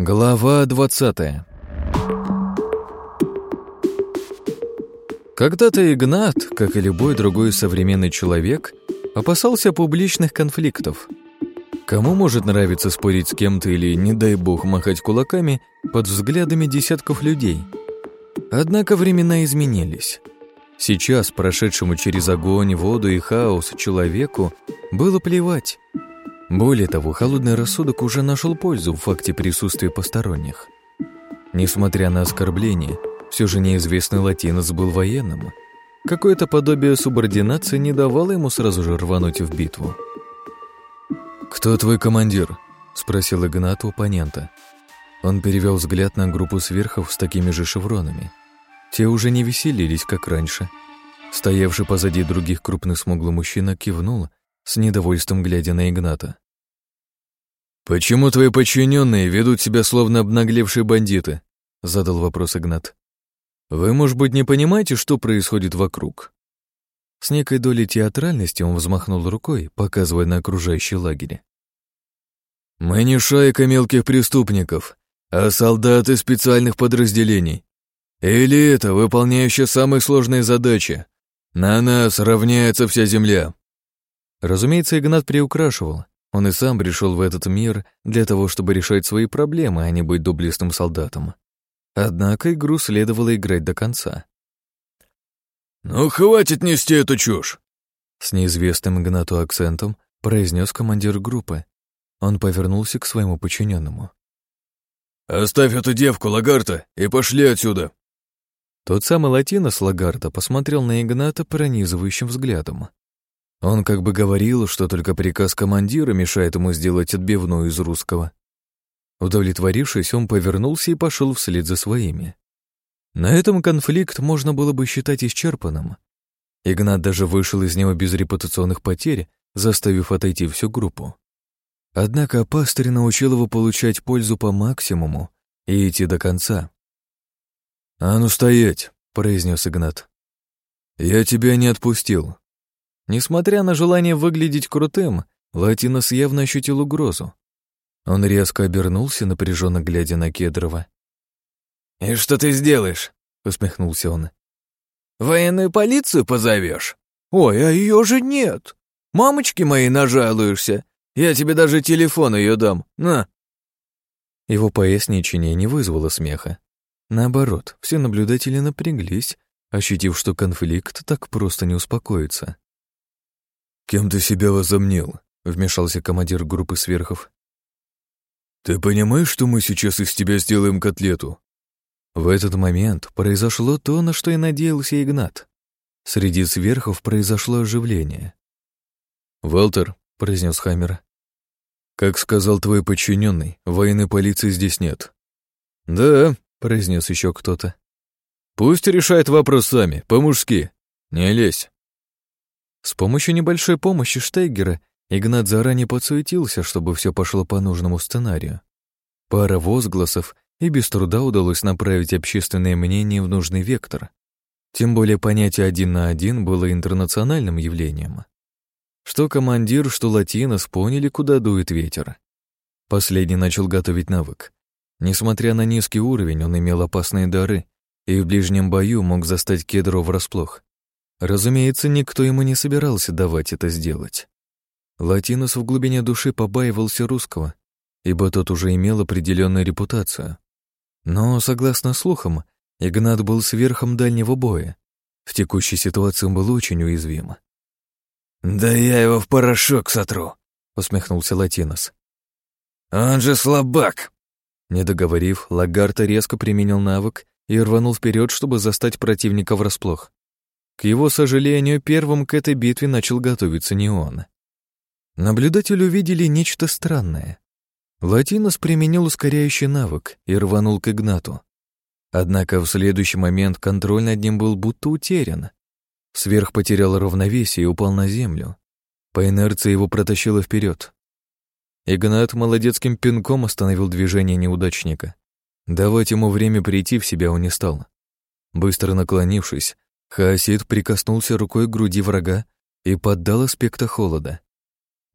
Глава 20 Когда-то Игнат, как и любой другой современный человек, опасался публичных конфликтов. Кому может нравиться спорить с кем-то или, не дай бог, махать кулаками под взглядами десятков людей? Однако времена изменились. Сейчас, прошедшему через огонь, воду и хаос человеку, было плевать. Более того, холодный рассудок уже нашел пользу в факте присутствия посторонних. Несмотря на оскорбление, все же неизвестный латинос был военным. Какое-то подобие субординации не давало ему сразу же рвануть в битву. «Кто твой командир?» — спросил Игнат у оппонента. Он перевел взгляд на группу сверхов с такими же шевронами. Те уже не веселились, как раньше. Стоявший позади других крупный смуглый мужчина кивнул, с недовольством глядя на Игната. «Почему твои подчиненные ведут себя словно обнаглевшие бандиты?» — задал вопрос Игнат. «Вы, может быть, не понимаете, что происходит вокруг?» С некой долей театральности он взмахнул рукой, показывая на окружающий лагерь. «Мы не шайка мелких преступников, а солдаты специальных подразделений. Или это выполняющие самые сложные задачи. На нас равняется вся земля. Разумеется, Игнат приукрашивал. Он и сам пришел в этот мир для того, чтобы решать свои проблемы, а не быть дублистым солдатом. Однако игру следовало играть до конца. «Ну, хватит нести эту чушь!» С неизвестным Игнату акцентом произнес командир группы. Он повернулся к своему подчиненному. «Оставь эту девку, Лагарта, и пошли отсюда!» Тот самый латинос Лагарта посмотрел на Игната пронизывающим взглядом. Он как бы говорил, что только приказ командира мешает ему сделать отбивную из русского. Удовлетворившись, он повернулся и пошел вслед за своими. На этом конфликт можно было бы считать исчерпанным. Игнат даже вышел из него без репутационных потерь, заставив отойти всю группу. Однако пастырь научил его получать пользу по максимуму и идти до конца. «А ну стоять!» — произнес Игнат. «Я тебя не отпустил. Несмотря на желание выглядеть крутым, Латинос явно ощутил угрозу. Он резко обернулся, напряженно глядя на Кедрова. «И что ты сделаешь?» — усмехнулся он. «Военную полицию позовешь? Ой, а ее же нет. Мамочки моей нажалуешься. Я тебе даже телефон ее дам. На!» Его поясничение не вызвало смеха. Наоборот, все наблюдатели напряглись, ощутив, что конфликт так просто не успокоится. «Кем ты себя возомнил?» — вмешался командир группы сверхов. «Ты понимаешь, что мы сейчас из тебя сделаем котлету?» В этот момент произошло то, на что и надеялся Игнат. Среди сверхов произошло оживление. «Валтер», — произнес Хаммер, — «как сказал твой подчиненный, военной полиции здесь нет». «Да», — произнес еще кто-то. «Пусть решает вопрос сами, по-мужски. Не лезь». С помощью небольшой помощи Штейгера Игнат заранее подсуетился, чтобы все пошло по нужному сценарию. Пара возгласов, и без труда удалось направить общественное мнение в нужный вектор. Тем более понятие «один на один» было интернациональным явлением. Что командир, что латинос поняли, куда дует ветер. Последний начал готовить навык. Несмотря на низкий уровень, он имел опасные дары и в ближнем бою мог застать Кедрова врасплох. Разумеется, никто ему не собирался давать это сделать. Латинос в глубине души побаивался русского, ибо тот уже имел определенную репутацию. Но, согласно слухам, Игнат был сверхом дальнего боя. В текущей ситуации он был очень уязвим. «Да я его в порошок сотру», — усмехнулся Латинос. «Он же слабак!» Не договорив, Лагарта резко применил навык и рванул вперед, чтобы застать противника врасплох. К его сожалению, первым к этой битве начал готовиться не он. Наблюдатели увидели нечто странное. Латинос применил ускоряющий навык и рванул к Игнату. Однако в следующий момент контроль над ним был будто утерян. Сверх потерял равновесие и упал на землю. По инерции его протащило вперед. Игнат молодецким пинком остановил движение неудачника. Давать ему время прийти в себя он не стал. Быстро наклонившись, Хаосид прикоснулся рукой к груди врага и поддал аспекта холода.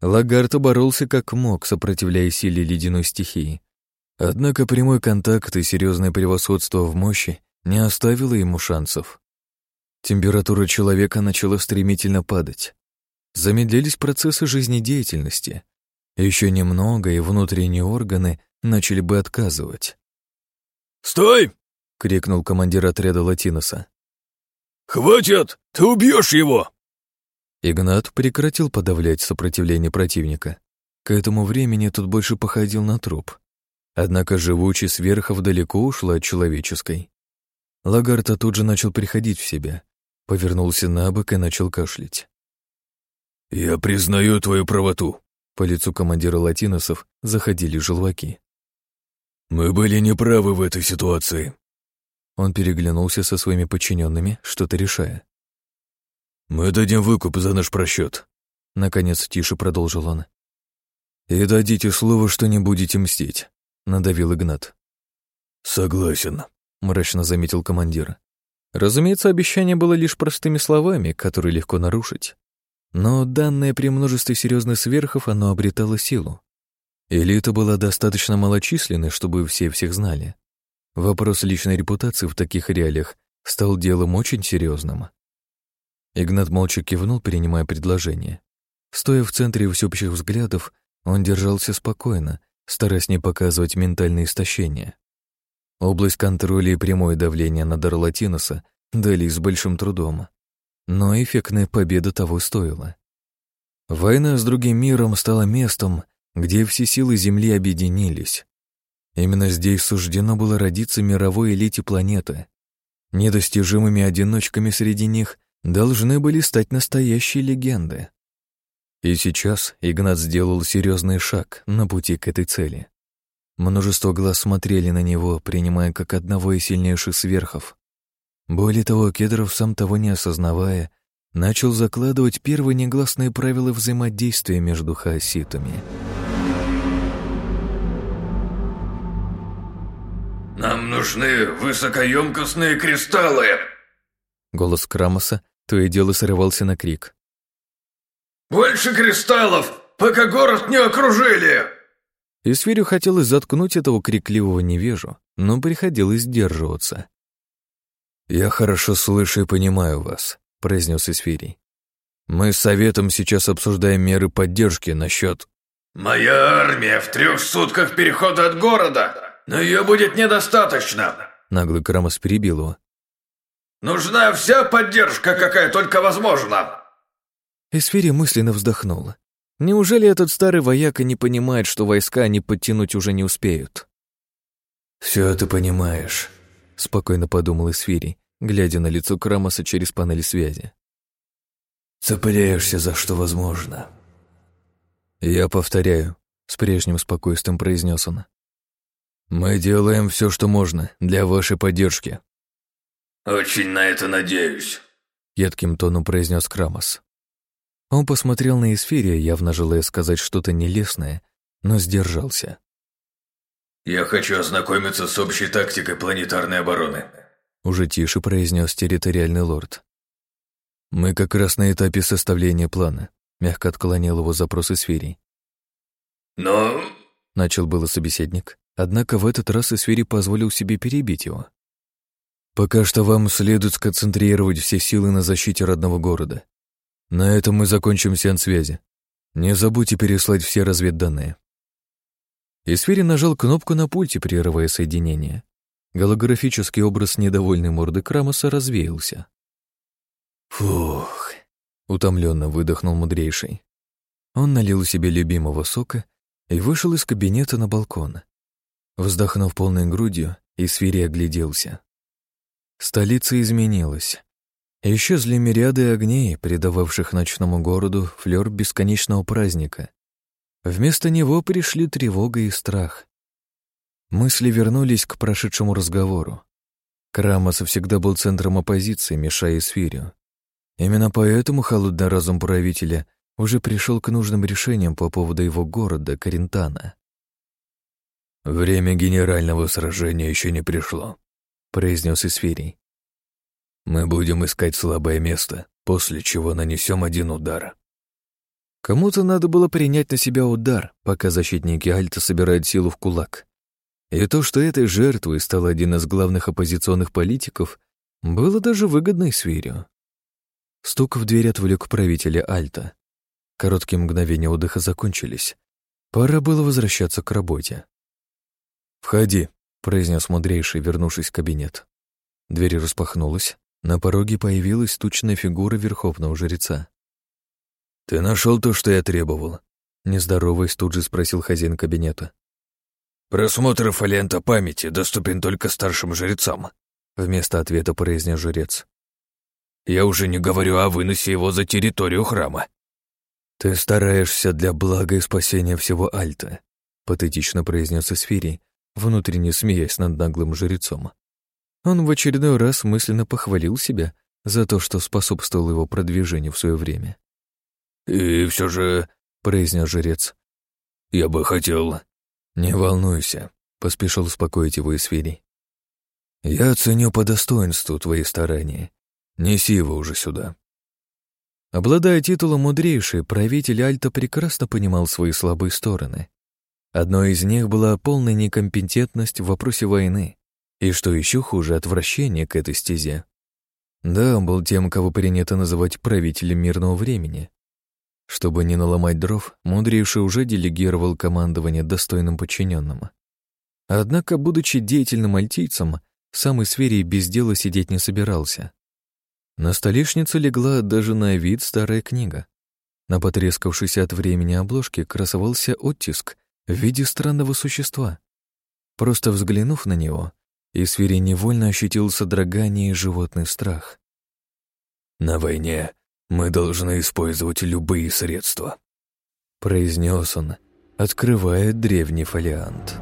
Лагард боролся как мог, сопротивляясь силе ледяной стихии. Однако прямой контакт и серьезное превосходство в мощи не оставило ему шансов. Температура человека начала стремительно падать. Замедлились процессы жизнедеятельности. Еще немного, и внутренние органы начали бы отказывать. «Стой!» — крикнул командир отряда Латиноса. «Хватит! Ты убьешь его!» Игнат прекратил подавлять сопротивление противника. К этому времени тот больше походил на труп. Однако живучий сверхов далеко ушла от человеческой. Лагарта тут же начал приходить в себя, повернулся на бок и начал кашлять. «Я признаю твою правоту», — по лицу командира латиносов заходили желваки. «Мы были неправы в этой ситуации». Он переглянулся со своими подчиненными, что-то решая. «Мы дадим выкуп за наш просчет», — наконец тише продолжил он. «И дадите слово, что не будете мстить», — надавил Игнат. «Согласен», — мрачно заметил командир. Разумеется, обещание было лишь простыми словами, которые легко нарушить. Но данное при множестве серьезных сверхов оно обретало силу. Элита была достаточно малочисленной, чтобы все всех знали. Вопрос личной репутации в таких реалиях стал делом очень серьезным. Игнат молча кивнул, принимая предложение. Стоя в центре всеобщих взглядов, он держался спокойно, стараясь не показывать ментальное истощение. Область контроля и прямое давление на дар Латиноса дались с большим трудом. Но эффектная победа того стоила. Война с другим миром стала местом, где все силы Земли объединились. Именно здесь суждено было родиться мировой элите планеты. Недостижимыми одиночками среди них должны были стать настоящие легенды. И сейчас Игнат сделал серьезный шаг на пути к этой цели. Множество глаз смотрели на него, принимая как одного из сильнейших сверхов. Более того, Кедров, сам того не осознавая, начал закладывать первые негласные правила взаимодействия между хаоситами. Нужны высокоемкостные кристаллы!» Голос Крамоса то и дело срывался на крик. «Больше кристаллов, пока город не окружили!» Исфирю хотелось заткнуть этого крикливого невежу, но приходилось сдерживаться. «Я хорошо слышу и понимаю вас», — произнес Исфирий. «Мы с Советом сейчас обсуждаем меры поддержки насчет...» «Моя армия в трех сутках перехода от города, но ее будет недостаточно», — наглый Крамос перебил его. «Нужна вся поддержка, какая только возможна». Эсфири мысленно вздохнула. Неужели этот старый вояка не понимает, что войска они подтянуть уже не успеют? «Все ты понимаешь», — спокойно подумал Эсфири, глядя на лицо Крамоса через панель связи. «Цепляешься за что возможно». «Я повторяю», — с прежним спокойствием произнес он. «Мы делаем все, что можно для вашей поддержки». «Очень на это надеюсь», — едким тоном произнес Крамос. Он посмотрел на Эсфирия, явно желая сказать что-то нелестное, но сдержался. «Я хочу ознакомиться с общей тактикой планетарной обороны», уже тише произнес территориальный лорд. «Мы как раз на этапе составления плана», мягко отклонил его запрос Эсфирий. «Но...» — начал было собеседник, однако в этот раз Эсфирий позволил себе перебить его. «Пока что вам следует сконцентрировать все силы на защите родного города. На этом мы закончим сеанс связи. Не забудьте переслать все разведданные». Исфири нажал кнопку на пульте, прерывая соединение. Голографический образ недовольной морды Крамоса развеялся. «Фух!» — утомленно выдохнул мудрейший. Он налил себе любимого сока и вышел из кабинета на балкон. Вздохнув полной грудью, Исфири огляделся. Столица изменилась. Исчезли мириады огней, придававших ночному городу флёр бесконечного праздника. Вместо него пришли тревога и страх. Мысли вернулись к прошедшему разговору. Крамос всегда был центром оппозиции, мешая Эсфирию. Именно поэтому холодный разум правителя уже пришел к нужным решениям по поводу его города, Карентана. «Время генерального сражения еще не пришло», — произнес Исфирий. Мы будем искать слабое место, после чего нанесем один удар. Кому-то надо было принять на себя удар, пока защитники Альта собирают силу в кулак. И то, что этой жертвой стал один из главных оппозиционных политиков, было даже выгодно Свирию. Стук в дверь отвлек правителя Альта. Короткие мгновения отдыха закончились. Пора было возвращаться к работе. «Входи», — произнес мудрейший, вернувшись в кабинет. Дверь распахнулась. На пороге появилась тучная фигура верховного жреца. «Ты нашел то, что я требовал?» Нездороваясь, тут же спросил хозяин кабинета. «Просмотр фолианта памяти доступен только старшим жрецам», вместо ответа произнес жрец. «Я уже не говорю о выносе его за территорию храма». «Ты стараешься для блага и спасения всего Альта», патетично произнес Эсфирий, внутренне смеясь над наглым жрецом. Он в очередной раз мысленно похвалил себя за то, что способствовал его продвижению в свое время. «И все же», — произнес жрец, — «я бы хотел...» «Не волнуйся», — поспешил успокоить его Исфирий. «Я ценю по достоинству твои старания. Неси его уже сюда». Обладая титулом мудрейший, правитель Альта прекрасно понимал свои слабые стороны. Одной из них была полная некомпетентность в вопросе войны, и, что еще хуже, отвращение к этой стезе. Да, он был тем, кого принято называть правителем мирного времени. Чтобы не наломать дров, мудрейший уже делегировал командование достойным подчиненным. Однако, будучи деятельным альтийцем, сам из без дела сидеть не собирался. На столешницу легла даже на вид старая книга. На потрескавшейся от времени обложке красовался оттиск в виде странного существа. Просто взглянув на него, и Свири невольно ощутил содрогание и животный страх. «На войне мы должны использовать любые средства», — произнес он, открывая древний фолиант.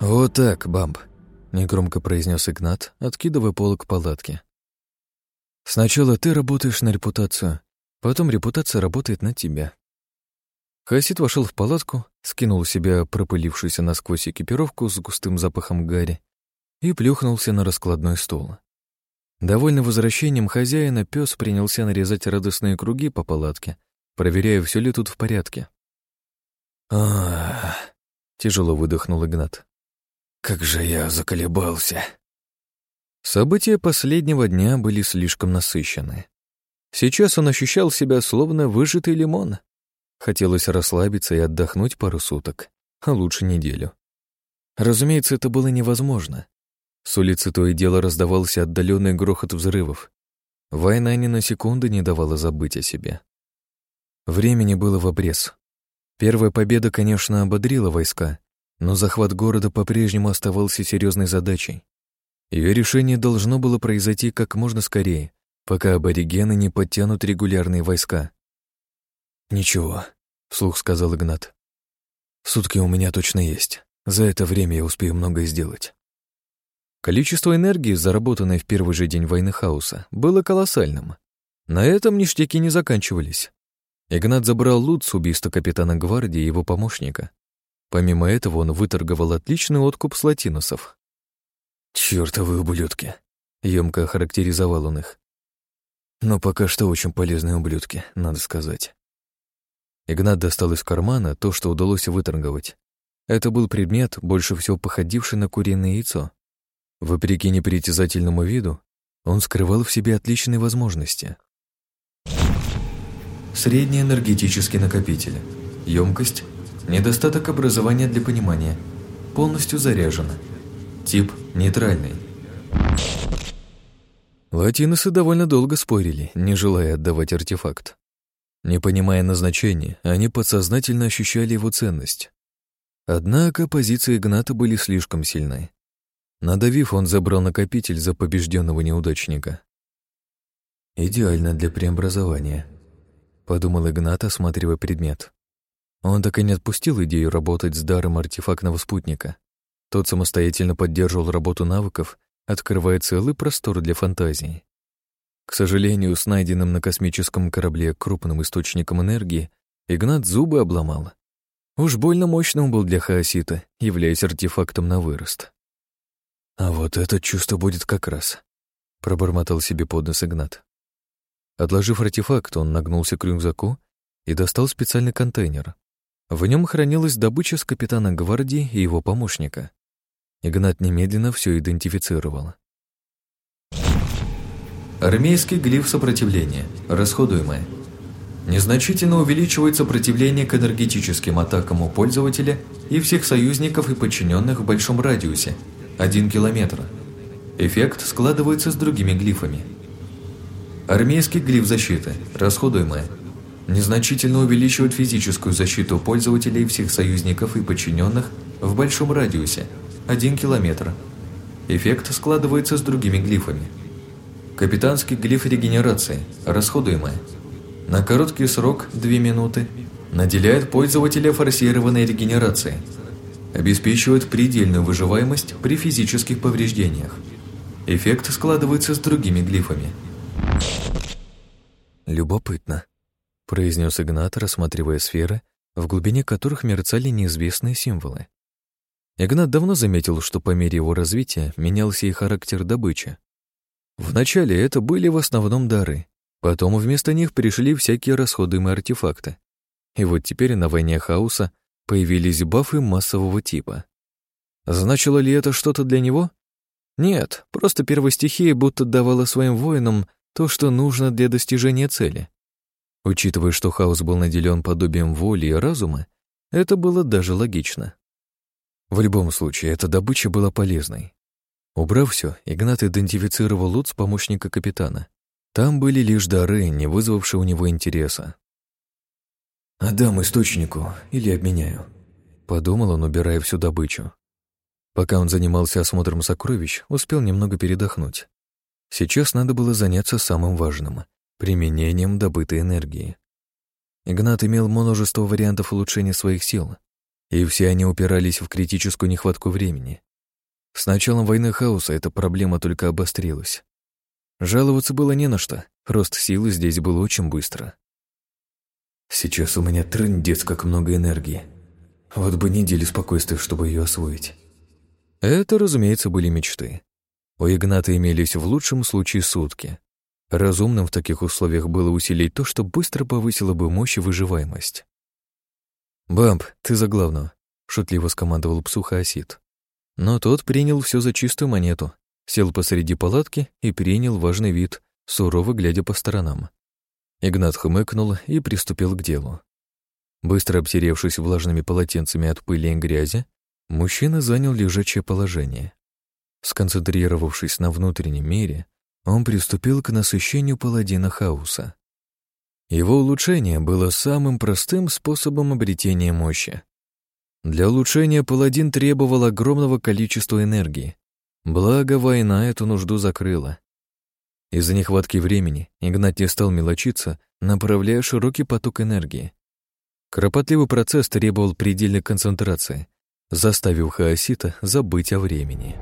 «Вот так, Бамб», — негромко произнес Игнат, откидывая полок палатки. «Сначала ты работаешь на репутацию, потом репутация работает на тебя. Хасид вошел в палатку, скинул себя пропылившуюся насквозь экипировку с густым запахом гари и плюхнулся на раскладной стол. Довольно возвращением хозяина, пес принялся нарезать радостные круги по палатке, проверяя, все ли тут в порядке. а тяжело выдохнул Игнат. «Как же я заколебался!» События последнего дня были слишком насыщены. Сейчас он ощущал себя словно выжатый лимон. Хотелось расслабиться и отдохнуть пару суток, а лучше неделю. Разумеется, это было невозможно. С улицы то и дело раздавался отдаленный грохот взрывов. Война ни на секунду не давала забыть о себе. Времени было в обрез. Первая победа, конечно, ободрила войска, но захват города по-прежнему оставался серьезной задачей. Ее решение должно было произойти как можно скорее, пока аборигены не подтянут регулярные войска. «Ничего», — вслух сказал Игнат. «Сутки у меня точно есть. За это время я успею многое сделать». Количество энергии, заработанной в первый же день войны хаоса, было колоссальным. На этом ништяки не заканчивались. Игнат забрал лут с убийства капитана гвардии и его помощника. Помимо этого он выторговал отличный откуп с латиносов. «Чёртовы ублюдки!» — ёмко охарактеризовал он их. «Но пока что очень полезные ублюдки, надо сказать». Игнат достал из кармана то, что удалось выторговать. Это был предмет, больше всего походивший на куриное яйцо. Вопреки непритязательному виду, он скрывал в себе отличные возможности. Средний энергетический накопитель. Емкость. Недостаток образования для понимания. Полностью заряжен. Тип нейтральный. Латиносы довольно долго спорили, не желая отдавать артефакт. Не понимая назначения, они подсознательно ощущали его ценность. Однако позиции Игната были слишком сильны. Надавив, он забрал накопитель за побежденного неудачника. «Идеально для преобразования», — подумал Игнат, осматривая предмет. Он так и не отпустил идею работать с даром артефактного спутника. Тот самостоятельно поддерживал работу навыков, открывая целый простор для фантазии. К сожалению, с найденным на космическом корабле крупным источником энергии Игнат зубы обломал. Уж больно мощным был для хаосита, являясь артефактом на вырост. «А вот это чувство будет как раз», — пробормотал себе под нос Игнат. Отложив артефакт, он нагнулся к рюкзаку и достал специальный контейнер, В нем хранилась добыча с капитана гвардии и его помощника. Игнат немедленно все идентифицировал. Армейский глиф сопротивления. Расходуемое. Незначительно увеличивает сопротивление к энергетическим атакам у пользователя и всех союзников и подчиненных в большом радиусе – 1 километр. Эффект складывается с другими глифами. Армейский глиф защиты. Расходуемое. Незначительно увеличивает физическую защиту пользователей всех союзников и подчиненных в большом радиусе – 1 километр. Эффект складывается с другими глифами – Капитанский глиф регенерации, расходуемая. На короткий срок, 2 минуты, наделяет пользователя форсированной регенерацией. Обеспечивает предельную выживаемость при физических повреждениях. Эффект складывается с другими глифами. «Любопытно», — произнес Игнат, рассматривая сферы, в глубине которых мерцали неизвестные символы. Игнат давно заметил, что по мере его развития менялся и характер добычи. Вначале это были в основном дары, потом вместо них пришли всякие расходуемые артефакты. И вот теперь на войне хаоса появились бафы массового типа. Значило ли это что-то для него? Нет, просто первостихия будто давала своим воинам то, что нужно для достижения цели. Учитывая, что хаос был наделен подобием воли и разума, это было даже логично. В любом случае, эта добыча была полезной. Убрав все, Игнат идентифицировал лут с помощника капитана. Там были лишь дары, не вызвавшие у него интереса. «Отдам источнику или обменяю», — подумал он, убирая всю добычу. Пока он занимался осмотром сокровищ, успел немного передохнуть. Сейчас надо было заняться самым важным — применением добытой энергии. Игнат имел множество вариантов улучшения своих сил, и все они упирались в критическую нехватку времени. С началом войны хаоса эта проблема только обострилась. Жаловаться было не на что, рост силы здесь был очень быстро. Сейчас у меня трындец как много энергии. Вот бы неделю спокойствия, чтобы ее освоить. Это, разумеется, были мечты. У Игната имелись в лучшем случае сутки. Разумным в таких условиях было усилить то, что быстро повысило бы мощь и выживаемость. «Бамп, ты за главного», — шутливо скомандовал псу Хаосид. Но тот принял все за чистую монету, сел посреди палатки и принял важный вид, сурово глядя по сторонам. Игнат хмыкнул и приступил к делу. Быстро обтеревшись влажными полотенцами от пыли и грязи, мужчина занял лежачее положение. Сконцентрировавшись на внутреннем мире, он приступил к насыщению паладина хаоса. Его улучшение было самым простым способом обретения мощи. Для улучшения паладин требовал огромного количества энергии. Благо, война эту нужду закрыла. Из-за нехватки времени Игнат не стал мелочиться, направляя широкий поток энергии. Кропотливый процесс требовал предельной концентрации, заставив Хаосита забыть о времени.